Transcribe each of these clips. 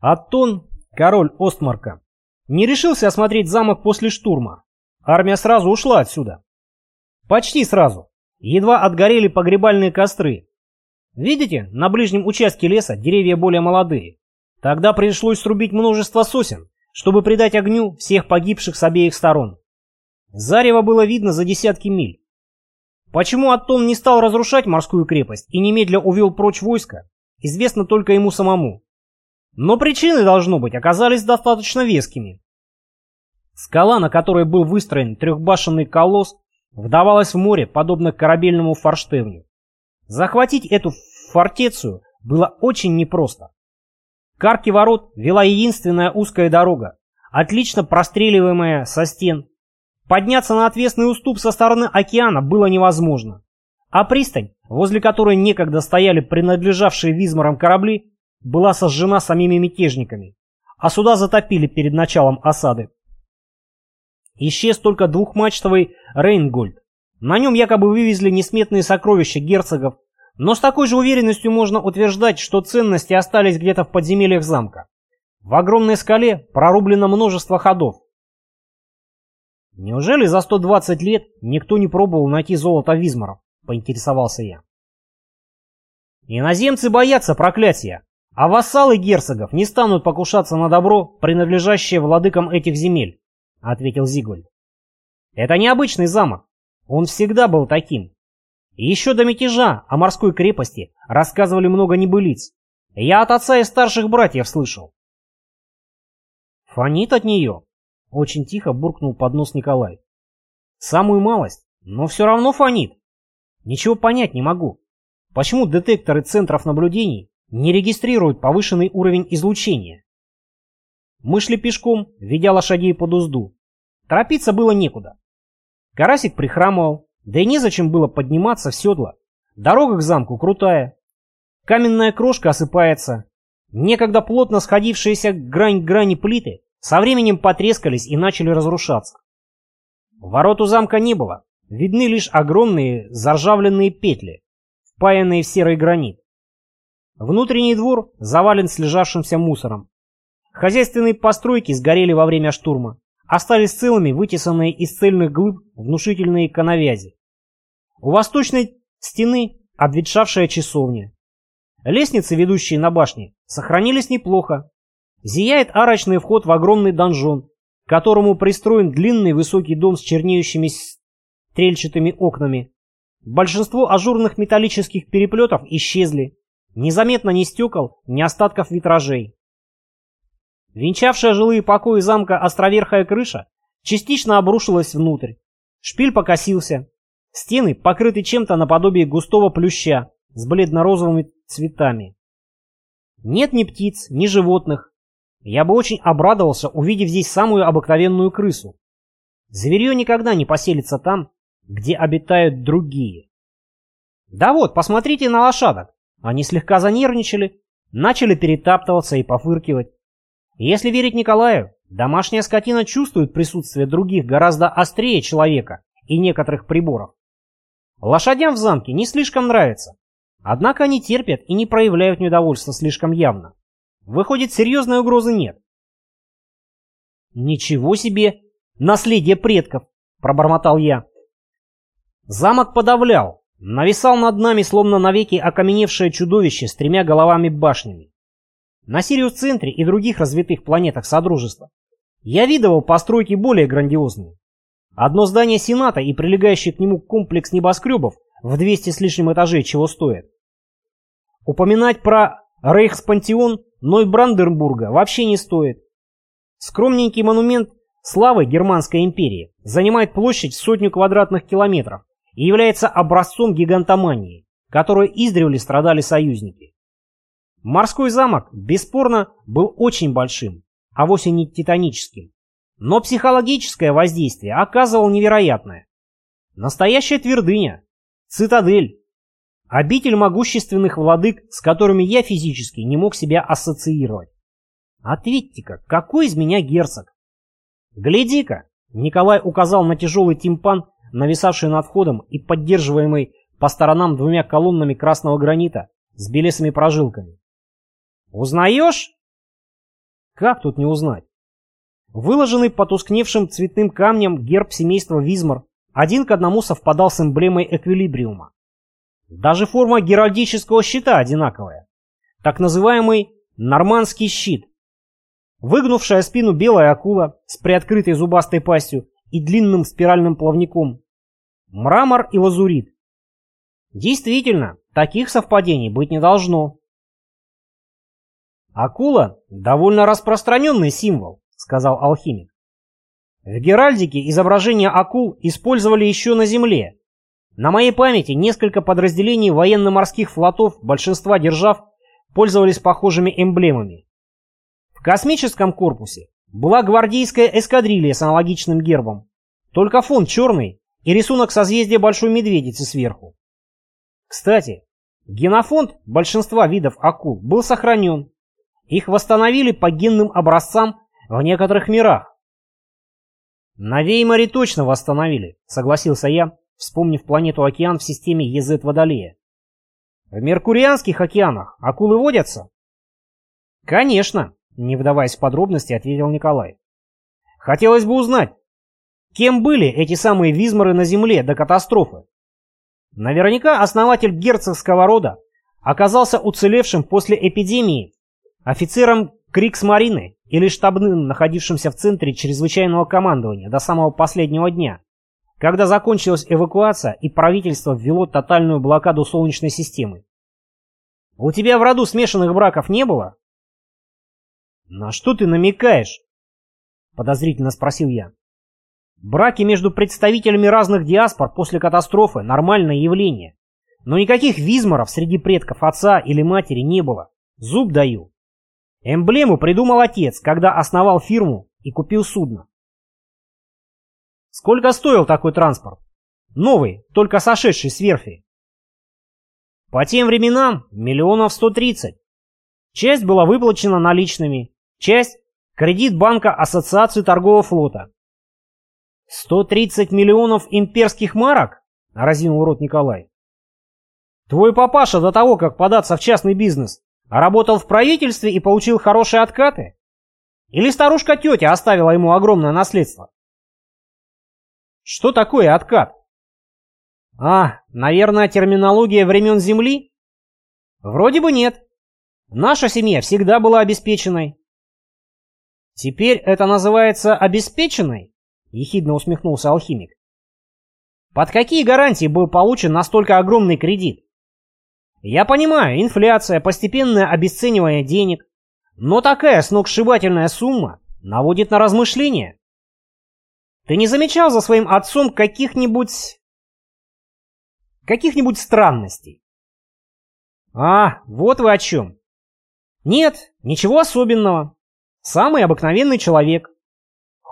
Аттон, король Остмарка, не решился осмотреть замок после штурма. Армия сразу ушла отсюда. Почти сразу. Едва отгорели погребальные костры. Видите, на ближнем участке леса деревья более молодые. Тогда пришлось срубить множество сосен, чтобы придать огню всех погибших с обеих сторон. Зарево было видно за десятки миль. Почему Аттон не стал разрушать морскую крепость и немедля увел прочь войска, известно только ему самому. Но причины, должно быть, оказались достаточно вескими. Скала, на которой был выстроен трехбашенный колосс, вдавалась в море, подобно корабельному форштевню. Захватить эту фортецию было очень непросто. К арке ворот вела единственная узкая дорога, отлично простреливаемая со стен. Подняться на отвесный уступ со стороны океана было невозможно. А пристань, возле которой некогда стояли принадлежавшие Визмарам корабли, была сожжена самими мятежниками, а суда затопили перед началом осады. Исчез только двухмачтовый Рейнгольд. На нем якобы вывезли несметные сокровища герцогов, но с такой же уверенностью можно утверждать, что ценности остались где-то в подземельях замка. В огромной скале прорублено множество ходов. Неужели за 120 лет никто не пробовал найти золото Визмаров? Поинтересовался я. Иноземцы боятся проклятия, а вассалы герцогов не станут покушаться на добро, принадлежащее владыкам этих земель. — ответил Зигвальд. «Это необычный замок. Он всегда был таким. И еще до мятежа о морской крепости рассказывали много небылиц. Я от отца и старших братьев слышал». «Фонит от нее», — очень тихо буркнул под нос Николай. «Самую малость, но все равно фонит. Ничего понять не могу. Почему детекторы центров наблюдений не регистрируют повышенный уровень излучения? Мы шли пешком, ведя лошадей под узду. Торопиться было некуда. Карасик прихрамывал, да и незачем было подниматься в седло. Дорога к замку крутая. Каменная крошка осыпается. Некогда плотно сходившиеся грань к грани плиты со временем потрескались и начали разрушаться. Ворот у замка не было. Видны лишь огромные заржавленные петли, впаянные в серый гранит. Внутренний двор завален слежавшимся мусором. Хозяйственные постройки сгорели во время штурма. Остались целыми вытесанные из цельных глыб внушительные коновязи. У восточной стены обветшавшая часовня. Лестницы, ведущие на башни, сохранились неплохо. Зияет арочный вход в огромный донжон, к которому пристроен длинный высокий дом с чернеющими стрельчатыми окнами. Большинство ажурных металлических переплетов исчезли. Незаметно ни стекол, ни остатков витражей. Венчавшая жилые покои замка островерхая крыша частично обрушилась внутрь. Шпиль покосился. Стены покрыты чем-то наподобие густого плюща с бледно-розовыми цветами. Нет ни птиц, ни животных. Я бы очень обрадовался, увидев здесь самую обыкновенную крысу. Зверье никогда не поселится там, где обитают другие. Да вот, посмотрите на лошадок. Они слегка занервничали, начали перетаптываться и пофыркивать. Если верить Николаю, домашняя скотина чувствует присутствие других гораздо острее человека и некоторых приборов. Лошадям в замке не слишком нравится, однако они терпят и не проявляют недовольства слишком явно. Выходит, серьезной угрозы нет. «Ничего себе! Наследие предков!» — пробормотал я. Замок подавлял, нависал над нами, словно навеки окаменевшее чудовище с тремя головами-башнями. На Сириус-центре и других развитых планетах Содружества я видывал постройки более грандиозные. Одно здание Сената и прилегающий к нему комплекс небоскребов в 200 с лишним этажей чего стоит. Упоминать про Рейхспантеон Нойбранденбурга вообще не стоит. Скромненький монумент славы Германской империи занимает площадь в сотню квадратных километров и является образцом гигантомании, которой издревле страдали союзники. Морской замок, бесспорно, был очень большим, а вовсе не титаническим. Но психологическое воздействие оказывал невероятное. Настоящая твердыня, цитадель, обитель могущественных владык, с которыми я физически не мог себя ассоциировать. Ответьте-ка, какой из меня герцог? Гляди-ка, Николай указал на тяжелый тимпан, нависавший над входом и поддерживаемый по сторонам двумя колоннами красного гранита с белесыми прожилками. Узнаешь? Как тут не узнать? Выложенный потускневшим цветным камнем герб семейства Визмар один к одному совпадал с эмблемой эквилибриума. Даже форма геральдического щита одинаковая. Так называемый нормандский щит. Выгнувшая спину белая акула с приоткрытой зубастой пастью и длинным спиральным плавником. Мрамор и лазурит. Действительно, таких совпадений быть не должно. Акула – довольно распространенный символ, сказал алхимик. В Геральдике изображения акул использовали еще на Земле. На моей памяти несколько подразделений военно-морских флотов большинства держав пользовались похожими эмблемами. В космическом корпусе была гвардейская эскадрилья с аналогичным гербом, только фон черный и рисунок созвездия Большой Медведицы сверху. Кстати, генофонд большинства видов акул был сохранен. Их восстановили по генным образцам в некоторых мирах. На Веймаре точно восстановили, согласился я, вспомнив планету океан в системе ЕЗ Водолея. В Меркурианских океанах акулы водятся? Конечно, не вдаваясь в подробности, ответил Николай. Хотелось бы узнать, кем были эти самые визморы на Земле до катастрофы? Наверняка основатель герцогского рода оказался уцелевшим после эпидемии, офицером Крикс-Марины или штабным, находившимся в центре чрезвычайного командования до самого последнего дня, когда закончилась эвакуация и правительство ввело тотальную блокаду Солнечной системы. У тебя в роду смешанных браков не было? На что ты намекаешь? Подозрительно спросил я. Браки между представителями разных диаспор после катастрофы – нормальное явление. Но никаких визморов среди предков отца или матери не было. Зуб даю. Эмблему придумал отец, когда основал фирму и купил судно. Сколько стоил такой транспорт? Новый, только сошедший с верфи. По тем временам миллионов 130. Часть была выплачена наличными, часть – кредит банка Ассоциации торгового флота. 130 миллионов имперских марок? Разинул рот Николай. Твой папаша до того, как податься в частный бизнес, работал в правительстве и получил хорошие откаты? Или старушка-тетя оставила ему огромное наследство? Что такое откат? А, наверное, терминология времен Земли? Вроде бы нет. Наша семья всегда была обеспеченной. Теперь это называется обеспеченной? Ехидно усмехнулся алхимик. Под какие гарантии был получен настолько огромный кредит? Я понимаю, инфляция, постепенное обесценивание денег, но такая сногсшибательная сумма наводит на размышления. Ты не замечал за своим отцом каких-нибудь... каких-нибудь странностей? А, вот вы о чем. Нет, ничего особенного. Самый обыкновенный человек.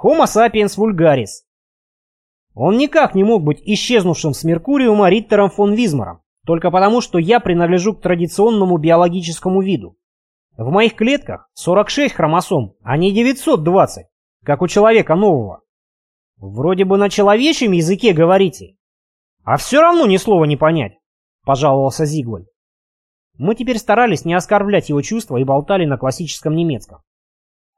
Homo sapiens vulgaris. Он никак не мог быть исчезнувшим с Меркуриума Риттером фон Визмаром, только потому, что я принадлежу к традиционному биологическому виду. В моих клетках 46 хромосом, а не 920, как у человека нового. «Вроде бы на человечьем языке говорите, а все равно ни слова не понять», — пожаловался Зигвальд. Мы теперь старались не оскорблять его чувства и болтали на классическом немецком.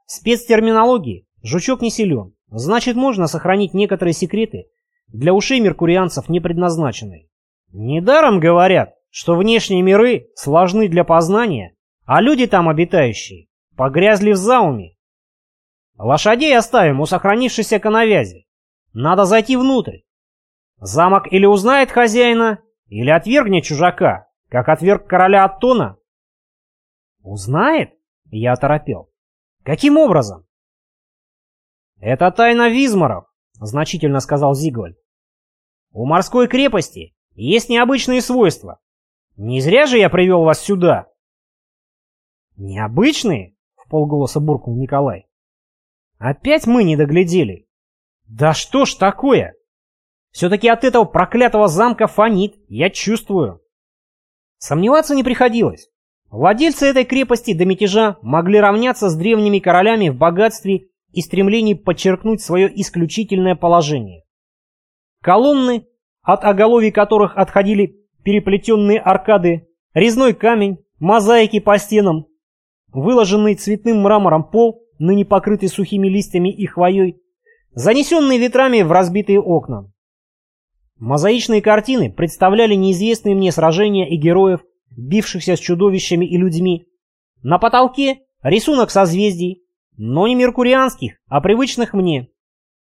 Спецтерминологии жучок не силен, значит можно сохранить некоторые секреты для ушей меркурианцев не предназначенные. Недаром говорят, что внешние миры сложны для познания, а люди там обитающие погрязли в зауме. Лошадей оставим у сохранившейся коновязи. Надо зайти внутрь. Замок или узнает хозяина, или отвергнет чужака, как отверг короля Аттона. Узнает? Я оторопел. Каким образом? Это тайна Визмаров, значительно сказал Зигвальд. У морской крепости есть необычные свойства. Не зря же я привел вас сюда. Необычные? В полголоса буркнул Николай. Опять мы не доглядели. Да что ж такое? Все-таки от этого проклятого замка фонит, я чувствую. Сомневаться не приходилось. Владельцы этой крепости до мятежа могли равняться с древними королями в богатстве и стремлении подчеркнуть свое исключительное положение. Колонны, от оголовий которых отходили переплетенные аркады, резной камень, мозаики по стенам, выложенный цветным мрамором пол ныне покрытый сухими листьями и хвоей, занесенные ветрами в разбитые окна. Мозаичные картины представляли неизвестные мне сражения и героев, бившихся с чудовищами и людьми. На потолке рисунок созвездий, но не меркурианских, а привычных мне.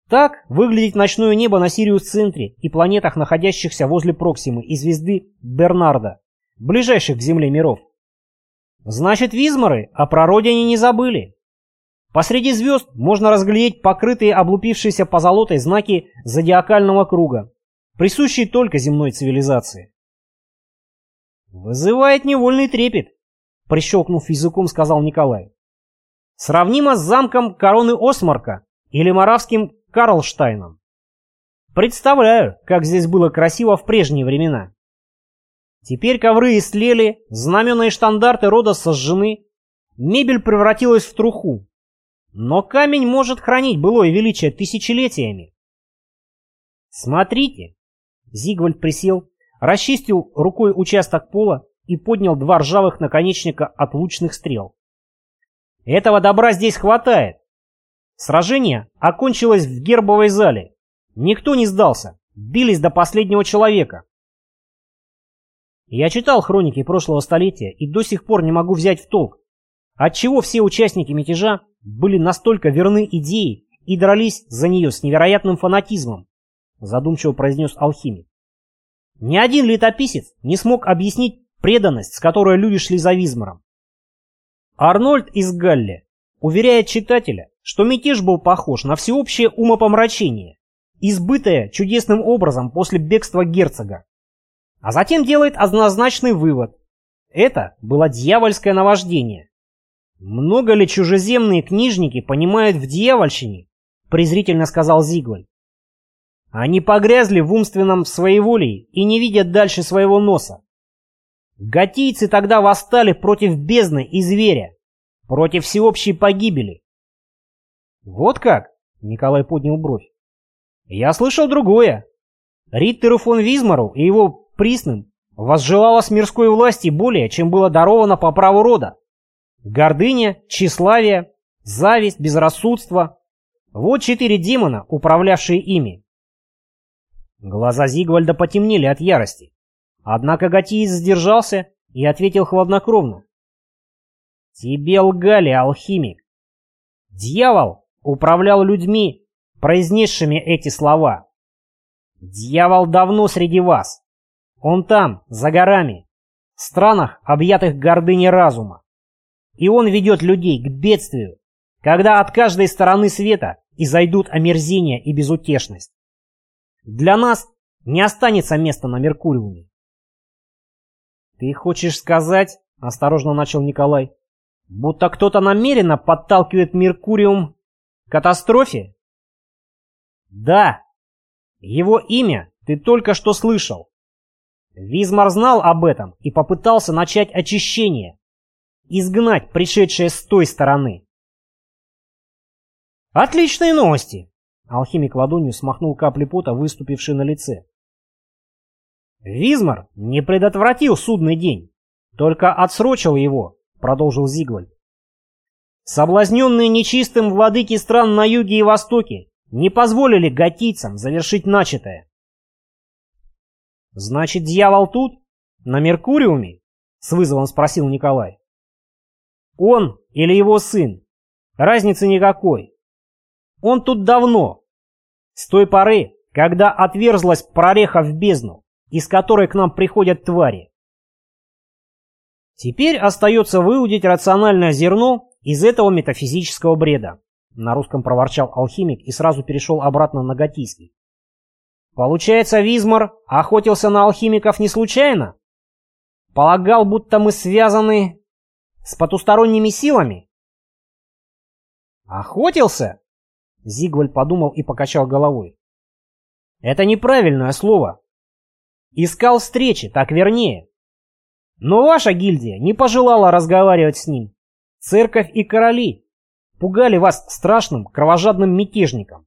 Так выглядит ночное небо на Сириус-центре и планетах, находящихся возле Проксимы и звезды Бернарда, ближайших к Земле миров. Значит, визморы о прародине не забыли. Посреди звезд можно разглядеть покрытые облупившиеся позолотой знаки зодиакального круга, присущие только земной цивилизации. «Вызывает невольный трепет», — прищелкнув языком, сказал Николай. «Сравнимо с замком короны Осмарка или маравским Карлштайном. Представляю, как здесь было красиво в прежние времена. Теперь ковры истлели, знамена и штандарты рода сожжены, мебель превратилась в труху. Но камень может хранить былое величие тысячелетиями. Смотрите. Зигвальд присел, расчистил рукой участок пола и поднял два ржавых наконечника от лучных стрел. Этого добра здесь хватает. Сражение окончилось в гербовой зале. Никто не сдался, бились до последнего человека. Я читал хроники прошлого столетия и до сих пор не могу взять в толк, отчего все участники мятежа были настолько верны идее и дрались за нее с невероятным фанатизмом, задумчиво произнес алхимик. Ни один летописец не смог объяснить преданность, с которой люди шли за Визмаром. Арнольд из Галли уверяет читателя, что мятеж был похож на всеобщее умопомрачение, избытое чудесным образом после бегства герцога. А затем делает однозначный вывод. Это было дьявольское наваждение. Много ли чужеземные книжники понимают в дьявольщине? презрительно сказал Зигваль. Они погрязли в умственном своеволии и не видят дальше своего носа. Готийцы тогда восстали против бездны и зверя, против всеобщей погибели. Вот как? Николай поднял бровь. Я слышал другое. Риттеру фон Визмару и его присным возжелалось мирской власти более, чем было даровано по праву рода. Гордыня, тщеславие, зависть, безрассудство. Вот четыре демона, управлявшие ими. Глаза Зигвальда потемнели от ярости. Однако Готиец сдержался и ответил хладнокровно. «Тебе лгали, алхимик. Дьявол управлял людьми, произнесшими эти слова. Дьявол давно среди вас. Он там, за горами, в странах, объятых гордыней разума. И он ведет людей к бедствию, когда от каждой стороны света изойдут омерзение и безутешность. Для нас не останется места на Меркуриуме. «Ты хочешь сказать, — осторожно начал Николай, — будто кто-то намеренно подталкивает Меркуриум к катастрофе?» «Да. Его имя ты только что слышал. Визмар знал об этом и попытался начать очищение, изгнать пришедшее с той стороны. «Отличные новости!» Алхимик ладонью смахнул капли пота, выступившие на лице. «Визмар не предотвратил судный день, только отсрочил его», — продолжил Зигвальд. «Соблазненные нечистым владыки стран на юге и востоке не позволили готийцам завершить начатое. «Значит, дьявол тут? На Меркуриуме?» — с вызовом спросил Николай. «Он или его сын? Разницы никакой. Он тут давно. С той поры, когда отверзлась прореха в бездну, из которой к нам приходят твари. Теперь остается выудить рациональное зерно из этого метафизического бреда. На русском проворчал алхимик и сразу перешел обратно на готийский. Получается, Визмар охотился на алхимиков не случайно? Полагал, будто мы связаны с потусторонними силами? Охотился? Зигваль подумал и покачал головой. Это неправильное слово. Искал встречи, так вернее. Но ваша гильдия не пожелала разговаривать с ним. Церковь и короли пугали вас страшным кровожадным мятежником.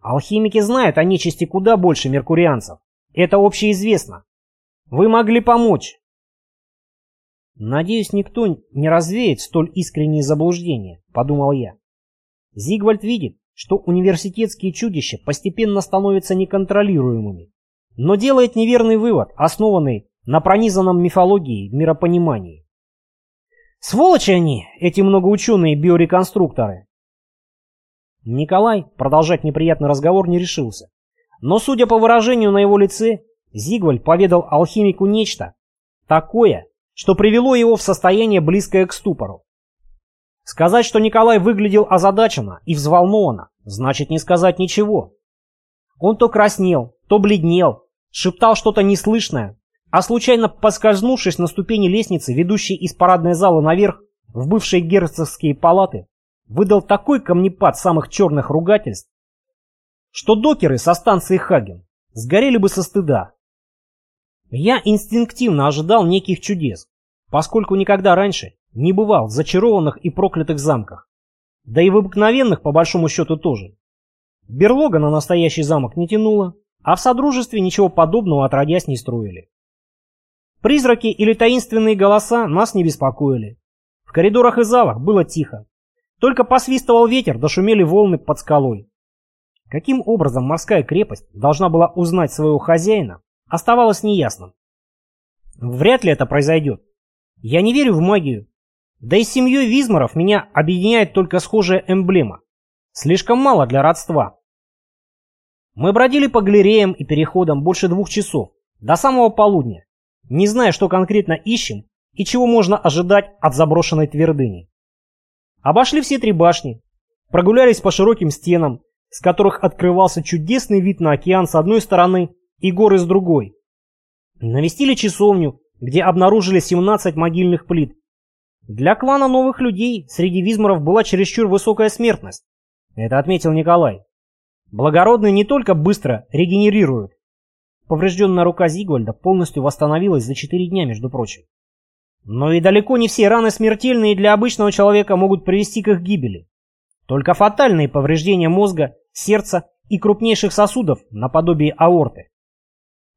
Алхимики знают о нечисти куда больше меркурианцев. Это общеизвестно. Вы могли помочь. Надеюсь, никто не развеет столь искренние заблуждения, подумал я. Зигвальд видит, что университетские чудища постепенно становятся неконтролируемыми, но делает неверный вывод, основанный на пронизанном мифологией миропонимании. Сволочи они, эти многоученые биореконструкторы. Николай продолжать неприятный разговор не решился. Но, судя по выражению на его лице, Зигвальд поведал алхимику нечто такое, что привело его в состояние близкое к ступору. Сказать, что Николай выглядел озадаченно и взволнованно, значит не сказать ничего. Он то краснел, то бледнел, шептал что-то неслышное, а случайно поскользнувшись на ступени лестницы, ведущей из парадной зала наверх в бывшие герцогские палаты, выдал такой камнепад самых черных ругательств, что докеры со станции Хаген сгорели бы со стыда. Я инстинктивно ожидал неких чудес, поскольку никогда раньше не бывал в зачарованных и проклятых замках. Да и в обыкновенных, по большому счету, тоже. Берлога на настоящий замок не тянула, а в Содружестве ничего подобного отродясь не строили. Призраки или таинственные голоса нас не беспокоили. В коридорах и залах было тихо. Только посвистывал ветер, дошумели волны под скалой. Каким образом морская крепость должна была узнать своего хозяина, оставалось неясным. Вряд ли это произойдет. Я не верю в магию, да и с семьей Визмаров меня объединяет только схожая эмблема. Слишком мало для родства. Мы бродили по галереям и переходам больше двух часов, до самого полудня, не зная, что конкретно ищем и чего можно ожидать от заброшенной твердыни. Обошли все три башни, прогулялись по широким стенам, с которых открывался чудесный вид на океан с одной стороны и горы с другой. Навестили часовню, где обнаружили 17 могильных плит, для клана новых людей среди визмаров была чересчур высокая смертность. Это отметил Николай. Благородные не только быстро регенерируют. Поврежденная рука Зигвальда полностью восстановилась за четыре дня, между прочим. Но и далеко не все раны смертельные для обычного человека могут привести к их гибели. Только фатальные повреждения мозга, сердца и крупнейших сосудов, наподобие аорты.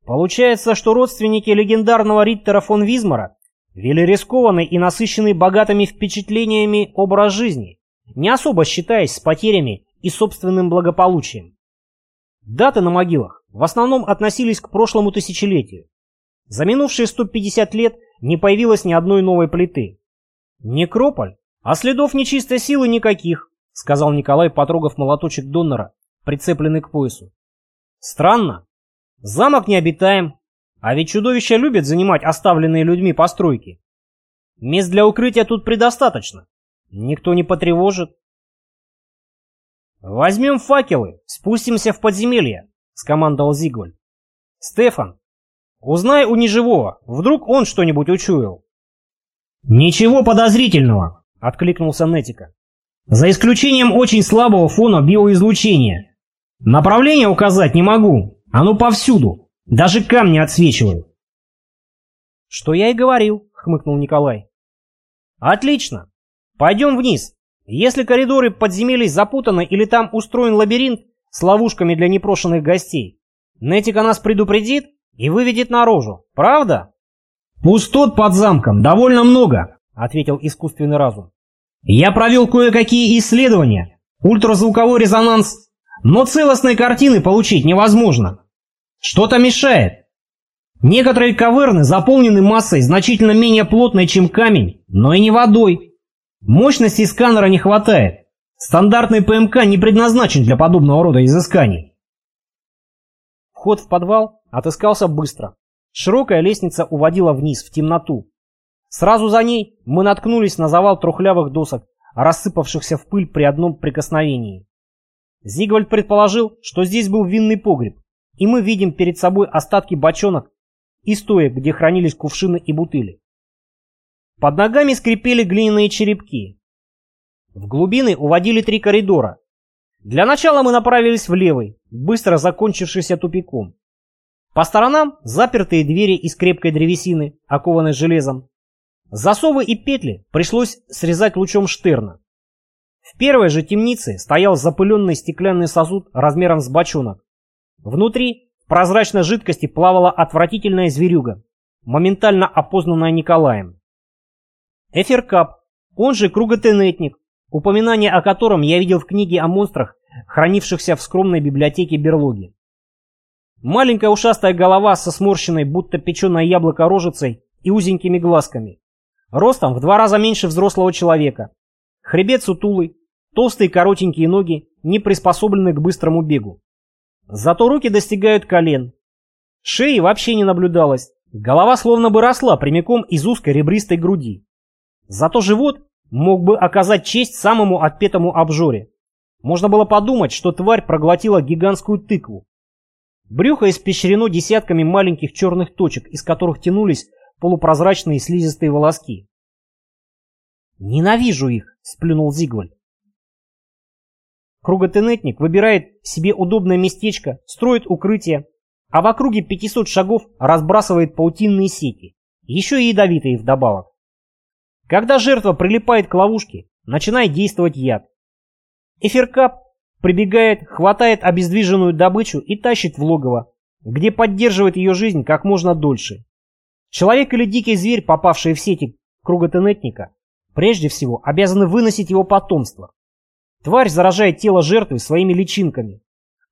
Получается, что родственники легендарного Риттера фон Визмара Вели рискованный и насыщенный богатыми впечатлениями образ жизни, не особо считаясь с потерями и собственным благополучием. Даты на могилах в основном относились к прошлому тысячелетию. За минувшие 150 лет не появилось ни одной новой плиты. Некрополь, а следов нечистой силы никаких, сказал Николай, потрогав молоточек донора, прицепленный к поясу. Странно. Замок необитаем, а ведь чудовища любят занимать оставленные людьми постройки. Мест для укрытия тут предостаточно. Никто не потревожит. «Возьмем факелы, спустимся в подземелье», — скомандовал Зигвальд. «Стефан, узнай у неживого, вдруг он что-нибудь учуял». «Ничего подозрительного», — откликнулся Нетика. «За исключением очень слабого фона биоизлучения. Направление указать не могу, оно повсюду, даже камни отсвечивают. Что я и говорил, хмыкнул Николай. Отлично. Пойдем вниз. Если коридоры подземелий запутаны или там устроен лабиринт с ловушками для непрошенных гостей, Нетика нас предупредит и выведет наружу. Правда? Пустот под замком довольно много, ответил искусственный разум. Я провел кое-какие исследования. Ультразвуковой резонанс. Но целостной картины получить невозможно. Что-то мешает. Некоторые каверны заполнены массой значительно менее плотной, чем камень, но и не водой. Мощности сканера не хватает. Стандартный ПМК не предназначен для подобного рода изысканий. Вход в подвал отыскался быстро. Широкая лестница уводила вниз, в темноту. Сразу за ней мы наткнулись на завал трухлявых досок, рассыпавшихся в пыль при одном прикосновении. Зигвальд предположил, что здесь был винный погреб, и мы видим перед собой остатки бочонок и стоек, где хранились кувшины и бутыли. Под ногами скрипели глиняные черепки. В глубины уводили три коридора. Для начала мы направились в левый, быстро закончившийся тупиком. По сторонам запертые двери из крепкой древесины, окованной железом. Засовы и петли пришлось срезать лучом штерна. В первой же темнице стоял запыленный стеклянный сосуд размером с бочонок. Внутри в прозрачной жидкости плавала отвратительная зверюга, моментально опознанная Николаем. Эфиркап, он же круготенетник, упоминание о котором я видел в книге о монстрах, хранившихся в скромной библиотеке берлоги. Маленькая ушастая голова со сморщенной, будто печеное яблоко рожицей и узенькими глазками. Ростом в два раза меньше взрослого человека. Хребет сутулый, толстые коротенькие ноги, не приспособлены к быстрому бегу. Зато руки достигают колен. Шеи вообще не наблюдалось. Голова словно бы росла прямиком из узкой ребристой груди. Зато живот мог бы оказать честь самому отпетому обжоре. Можно было подумать, что тварь проглотила гигантскую тыкву. Брюхо испещрено десятками маленьких черных точек, из которых тянулись полупрозрачные слизистые волоски. «Ненавижу их!» — сплюнул Зигвальд. Круготенетник выбирает себе удобное местечко, строит укрытие, а в округе 500 шагов разбрасывает паутинные сети, еще и ядовитые вдобавок. Когда жертва прилипает к ловушке, начинает действовать яд. Эфиркап прибегает, хватает обездвиженную добычу и тащит в логово, где поддерживает ее жизнь как можно дольше. Человек или дикий зверь, попавшие в сети круготенетника, прежде всего обязаны выносить его потомство. Тварь заражает тело жертвы своими личинками.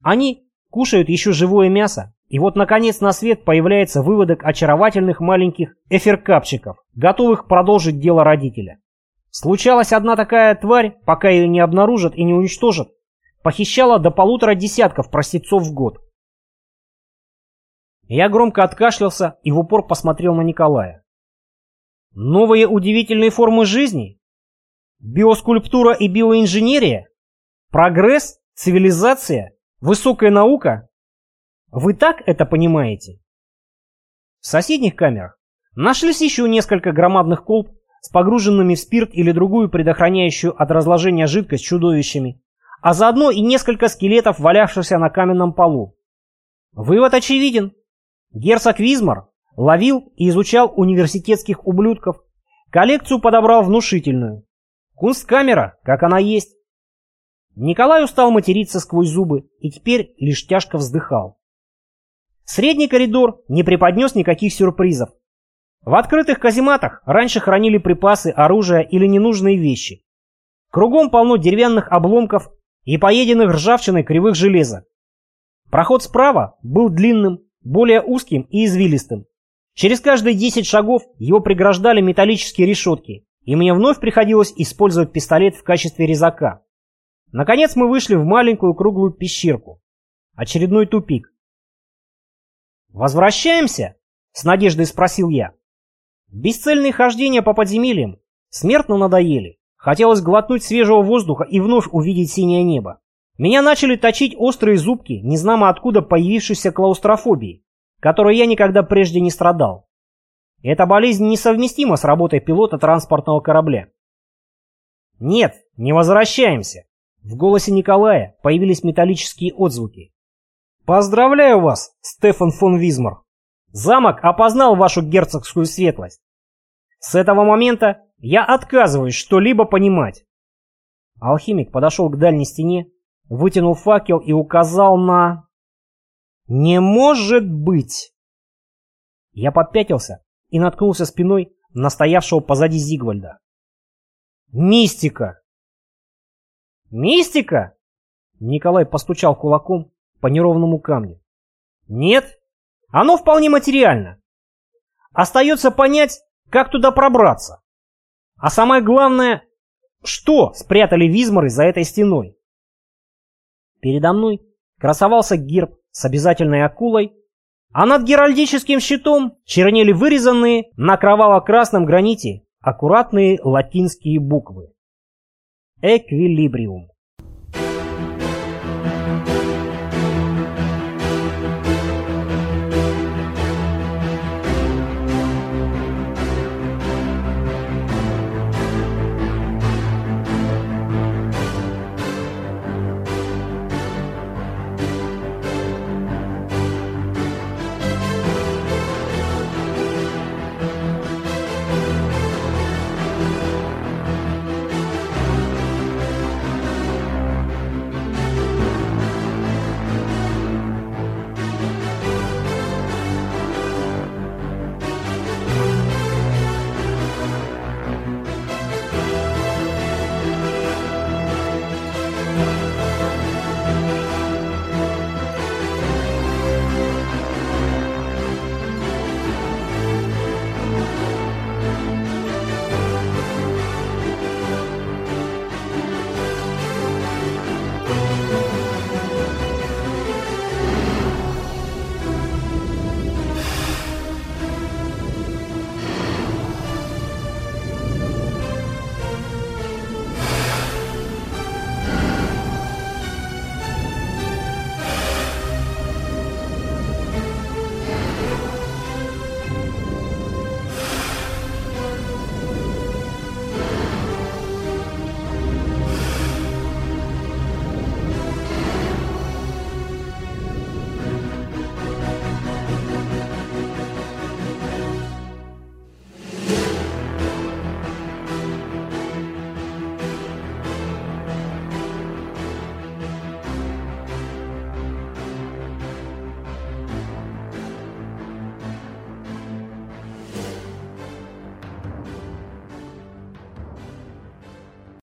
Они кушают еще живое мясо, и вот наконец на свет появляется выводок очаровательных маленьких эфиркапчиков, готовых продолжить дело родителя. Случалась одна такая тварь, пока ее не обнаружат и не уничтожат, похищала до полутора десятков простецов в год. Я громко откашлялся и в упор посмотрел на Николая. Новые удивительные формы жизни? Биоскульптура и биоинженерия? Прогресс? Цивилизация? Высокая наука? Вы так это понимаете? В соседних камерах нашлись еще несколько громадных колб с погруженными в спирт или другую предохраняющую от разложения жидкость чудовищами, а заодно и несколько скелетов, валявшихся на каменном полу. Вывод очевиден. Герцог Визмар ловил и изучал университетских ублюдков, коллекцию подобрал внушительную. Кунсткамера, как она есть. Николай устал материться сквозь зубы и теперь лишь тяжко вздыхал. Средний коридор не преподнес никаких сюрпризов. В открытых казематах раньше хранили припасы, оружие или ненужные вещи. Кругом полно деревянных обломков и поеденных ржавчиной кривых железа. Проход справа был длинным, более узким и извилистым. Через каждые 10 шагов его преграждали металлические решетки, и мне вновь приходилось использовать пистолет в качестве резака. Наконец мы вышли в маленькую круглую пещерку. Очередной тупик. «Возвращаемся?» — с надеждой спросил я. Бесцельные хождения по подземельям смертно надоели. Хотелось глотнуть свежего воздуха и вновь увидеть синее небо. Меня начали точить острые зубки, незнамо откуда появившейся клаустрофобии, которой я никогда прежде не страдал. Эта болезнь несовместима с работой пилота транспортного корабля. «Нет, не возвращаемся!» В голосе Николая появились металлические отзвуки. «Поздравляю вас, Стефан фон Визмар! Замок опознал вашу герцогскую светлость. С этого момента я отказываюсь что-либо понимать. Алхимик подошел к дальней стене, вытянул факел и указал на... «Не может быть!» Я попятился и наткнулся спиной на стоявшего позади Зигвальда. «Мистика!» «Мистика?» Николай постучал кулаком по неровному камню. «Нет, оно вполне материально. Остается понять, как туда пробраться. А самое главное, что спрятали визморы за этой стеной? Передо мной красовался герб с обязательной акулой, а над геральдическим щитом чернели вырезанные на кроваво-красном граните аккуратные латинские буквы. Эквилибриум.